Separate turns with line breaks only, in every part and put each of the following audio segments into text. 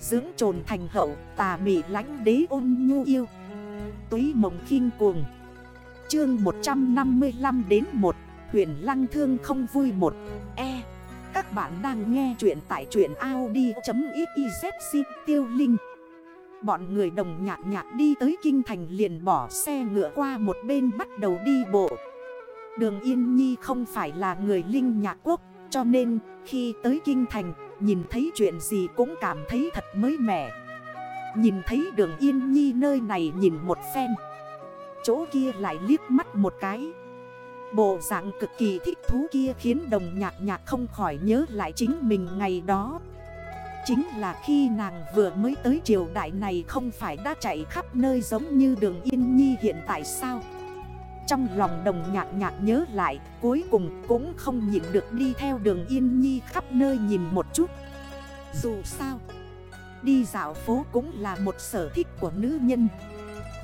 Dưỡng trồn thành hậu, tà mị lánh đế ôn nhu yêu. Túy mộng khinh cuồng. Chương 155 đến 1 Huyền lăng thương không vui một. E Các bạn đang nghe chuyện tại truyện Audi.xyz tiêu linh Bọn người đồng nhạc nhạc đi tới kinh thành liền bỏ xe ngựa qua một bên bắt đầu đi bộ. Đường Yên Nhi không phải là người linh nhạc quốc, Cho nên khi tới kinh thành Nhìn thấy chuyện gì cũng cảm thấy thật mới mẻ. Nhìn thấy đường Yên Nhi nơi này nhìn một phen. Chỗ kia lại liếc mắt một cái. Bộ dạng cực kỳ thích thú kia khiến đồng nhạc nhạc không khỏi nhớ lại chính mình ngày đó. Chính là khi nàng vừa mới tới triều đại này không phải đã chạy khắp nơi giống như đường Yên Nhi hiện tại sao? Trong lòng đồng nhạc nhạc nhớ lại, cuối cùng cũng không nhịn được đi theo đường Yên Nhi khắp nơi nhìn một chút. Dù sao, Đi dạo phố cũng là một sở thích của nữ nhân.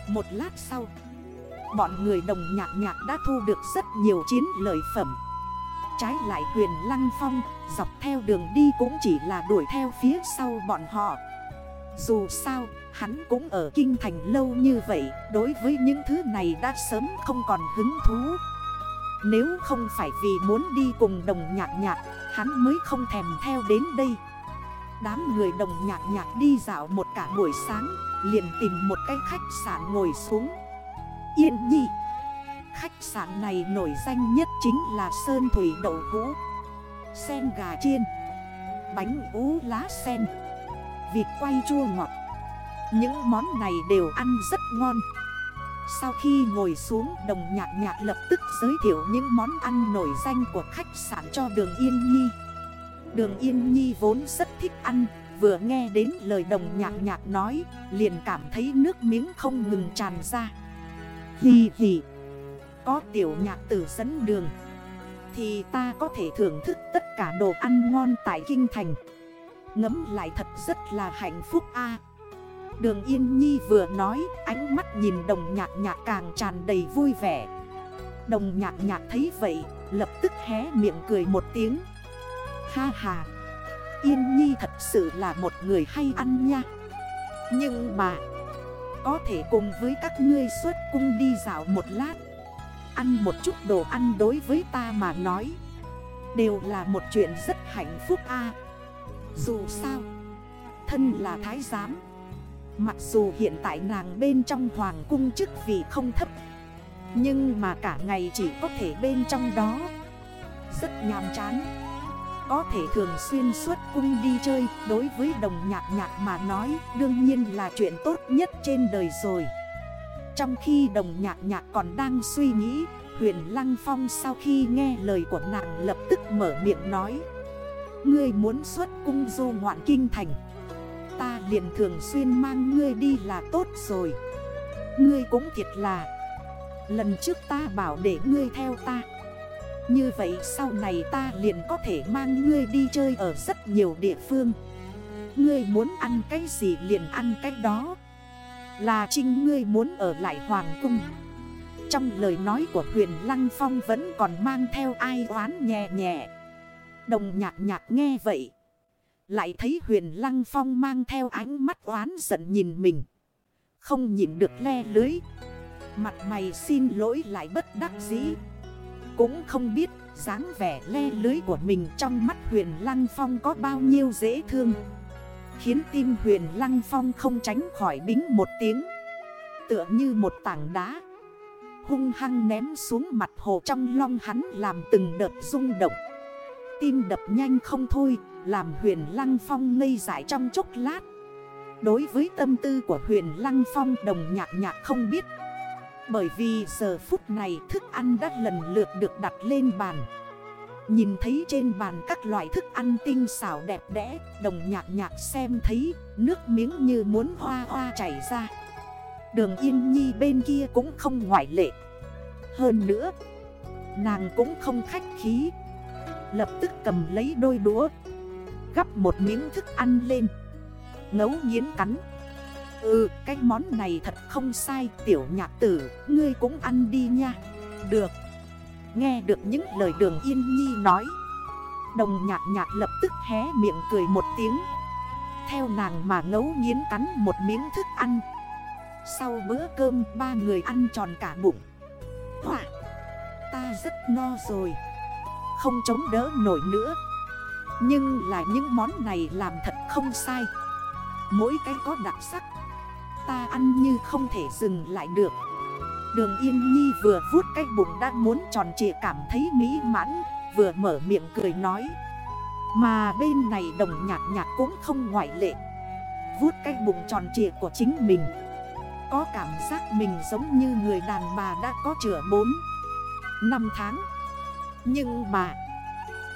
Một lát sau, Bọn người đồng nhạc nhạc đã thu được rất nhiều chiến lợi phẩm. Trái lại huyền Lăng Phong Dọc theo đường đi cũng chỉ là đuổi theo phía sau bọn họ. Dù sao, hắn cũng ở kinh thành lâu như vậy, Đối với những thứ này đã sớm không còn hứng thú. Nếu không phải vì muốn đi cùng đồng nhạc nhạc, Hắn mới không thèm theo đến đây. Đám người đồng nhạc nhạc đi dạo một cả buổi sáng, Liền tìm một cái khách sạn ngồi xuống. Yên nhi, Khách sạn này nổi danh nhất chính là Sơn Thủy Đậu Hũ. Sen gà chiên, Bánh ú lá sen. Vịt quay chua ngọt. Những món này đều ăn rất ngon. Sau khi ngồi xuống, đồng nhạc nhạc lập tức giới thiệu những món ăn nổi danh của khách sạn cho đường Yên Nhi. Đường Yên Nhi vốn rất thích ăn, Vừa nghe đến lời đồng nhạc nhạc nói, Liền cảm thấy nước miếng không ngừng tràn ra. Hì hì, Có tiểu nhạc tử dẫn đường, Thì ta có thể thưởng thức tất cả đồ ăn ngon tại Kinh Thành. Ngấm lại thật rất là hạnh phúc a. Đường Yên Nhi vừa nói, Ánh mắt nhìn đồng nhạc nhạc càng tràn đầy vui vẻ. Đồng nhạc nhạc thấy vậy, Lập tức hé miệng cười một tiếng. Ha ha, Yên Nhi thật sự là một người hay ăn nha. Nhưng mà, Có thể cùng với các ngươi xuất cung đi dạo một lát, Ăn một chút đồ ăn đối với ta mà nói, Đều là một chuyện rất hạnh phúc a. Dù sao, Thân là thái giám, Mặc dù hiện tại nàng bên trong hoàng cung chức vị không thấp, Nhưng mà cả ngày chỉ có thể bên trong đó. Rất nhàm chán, có thể thường xuyên suốt cung đi chơi, Đối với đồng nhạc nhạc mà nói, Đương nhiên là chuyện tốt nhất trên đời rồi. Trong khi đồng nhạc nhạc còn đang suy nghĩ, Huyền Lăng Phong sau khi nghe lời của nàng lập tức mở miệng nói Ngươi muốn xuất cung du ngoạn kinh thành. Ta liền thường xuyên mang ngươi đi là tốt rồi. Ngươi cũng thiệt là. Lần trước ta bảo để ngươi theo ta. Như vậy sau này ta liền có thể mang ngươi đi chơi ở rất nhiều địa phương. Ngươi muốn ăn cái gì liền ăn cái đó. Là trinh ngươi muốn ở lại Hoàng Cung. Trong lời nói của huyền Lăng Phong vẫn còn mang theo ai oán nhẹ nhẹ. Đồng nhạc nhạc nghe vậy. Lại thấy huyền Lăng Phong mang theo ánh mắt oán giận nhìn mình. Không nhìn được le lưới. Mặt mày xin lỗi lại bất đắc dĩ. Cũng không biết dáng vẻ le lưới của mình trong mắt huyền Lăng Phong có bao nhiêu dễ thương. Khiến tim huyền Lăng Phong không tránh khỏi bính một tiếng. Tựa như một tảng đá. Hung hăng ném xuống mặt hồ trong long hắn làm từng đợt rung động. Tim đập nhanh không thôi, Làm huyền Lăng Phong ngây dại trong chốc lát. Đối với tâm tư của huyền Lăng Phong, đồng nhạc nhạc không biết. Bởi vì giờ phút này thức ăn đã lần lượt được đặt lên bàn. Nhìn thấy trên bàn các loại thức ăn tinh xảo đẹp đẽ, Đồng nhạc nhạc xem thấy, nước miếng như muốn hoa hoa chảy ra. Đường Yên Nhi bên kia cũng không ngoại lệ. Hơn nữa, Nàng cũng không khách khí. Lập tức cầm lấy đôi đũa, Gắp một miếng thức ăn lên, Ngấu nghiến cắn. Ừ cái món này thật không sai, Tiểu nhạc tử, ngươi cũng ăn đi nha. Được. Nghe được những lời đường yên nhi nói, Đồng nhạc nhạc lập tức hé miệng cười một tiếng. Theo nàng mà ngấu nghiến cắn một miếng thức ăn. Sau bữa cơm, ba người ăn tròn cả bụng. Hỏa Ta rất no rồi. Không chống đỡ nổi nữa. Nhưng là những món này làm thật không sai. Mỗi cái có đặc sắc, Ta ăn như không thể dừng lại được. Đường Yên Nhi vừa vuốt cái bụng đang muốn tròn trịa cảm thấy mỹ mãn, Vừa mở miệng cười nói. Mà bên này đồng nhạc nhạc cũng không ngoại lệ. Vuốt cái bụng tròn trịa của chính mình. Có cảm giác mình giống như người đàn bà đã có chữa 4 5 tháng. Nhưng mà,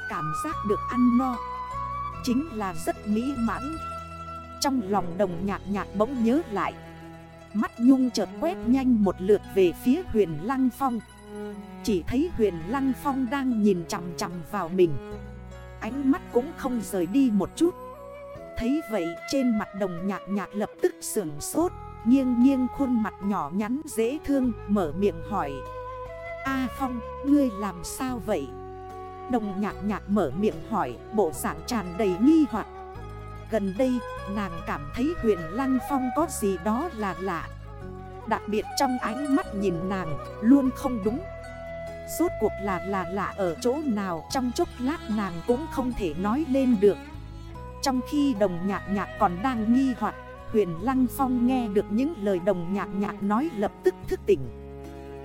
Cảm giác được ăn no Chính là rất mỹ mãn. Trong lòng đồng nhạc nhạc bỗng nhớ lại, Mắt nhung chợt quét nhanh một lượt về phía huyền Lăng Phong. Chỉ thấy huyền Lăng Phong đang nhìn chằm chằm vào mình. Ánh mắt cũng không rời đi một chút. Thấy vậy trên mặt đồng nhạc nhạc lập tức sưởng sốt, Nghiêng nghiêng khuôn mặt nhỏ nhắn dễ thương, mở miệng hỏi. A Phong, ngươi làm sao vậy? Đồng nhạc nhạc mở miệng hỏi bộ dạng tràn đầy nghi hoặc. Gần đây, nàng cảm thấy huyền Lăng Phong có gì đó là lạ. Đặc biệt trong ánh mắt nhìn nàng, luôn không đúng. Suốt cuộc là là lạ ở chỗ nào Trong chốc lát nàng cũng không thể nói lên được. Trong khi đồng nhạc nhạc còn đang nghi hoặc Huyền Lăng Phong nghe được những lời đồng nhạc nhạc nói lập tức thức tỉnh.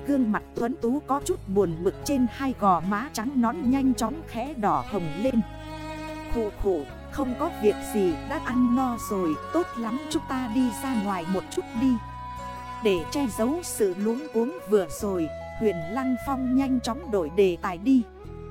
Gương mặt tuấn tú có chút buồn bực trên hai gò má trắng nón nhanh chóng khẽ đỏ hồng lên. Khổ khổ, không có việc gì đã ăn no rồi Tốt lắm chúng ta đi ra ngoài một chút đi. Để che giấu sự luống cuống vừa rồi Huyền Lăng Phong nhanh chóng đổi đề tài đi.